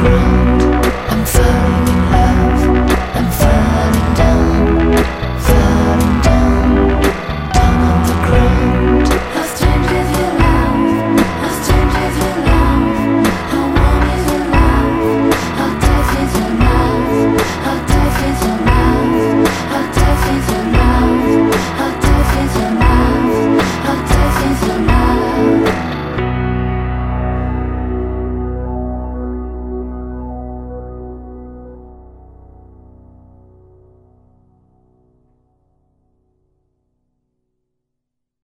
Ground.